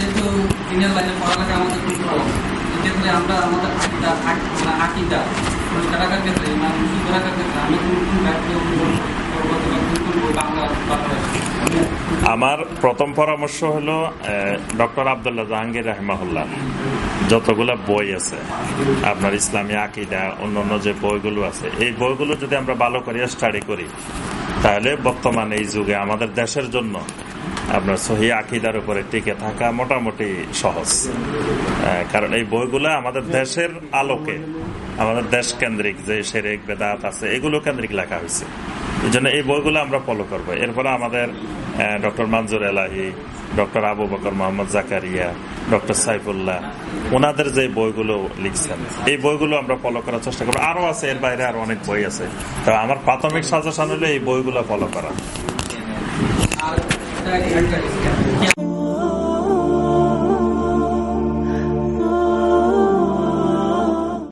যেহেতু পড়ালেখা আমাদের খুব কম আমরা আমাদের আকিদা আকিদা রাখার ক্ষেত্রে রাখার ক্ষেত্রে আমি কোন ব্যক্তি আমার প্রথম পরামর্শ হল ডক্টর আবদুল্লাহ জাহাঙ্গীর রাহমাহুল্লাহ, যতগুলো বই আছে, আপনার ইসলামী আকিদা অন্য যে বইগুলো আছে, এই বইগুলো যদি আমরা ভালো করে স্টাডি করি, তাহলে বর্তমানে এই যুগে আমাদের দেশের জন্য আপনার সহি আকিদার উপরে টিকে থাকা মোটামুটি সহজ। কারণ এই বইগুলো আমাদের দেশের আলোকে, আমাদের দেশ কেন্দ্রিক যে সেরেক বেদাত আছে, এগুলো কেন্দ্রিক লেখা হয়েছে। এই জন্য এই বইগুলো আমরা ফলো করব। এরপরে আমাদের doctor Manzoor Elahi, doctor Abu Bakar Mohammad Zakaria, doctor Saifullah, ওনাদের যে বইগুলো লিখছেন, এই বইগুলো আমরা ফলো করার চেষ্টা করব। আরও আছে, এর বাইরে আরও অনেক বই আছে। তো আমার প্রাথমিক সাজেশন হলো এই বইগুলো ফলো করা। क्या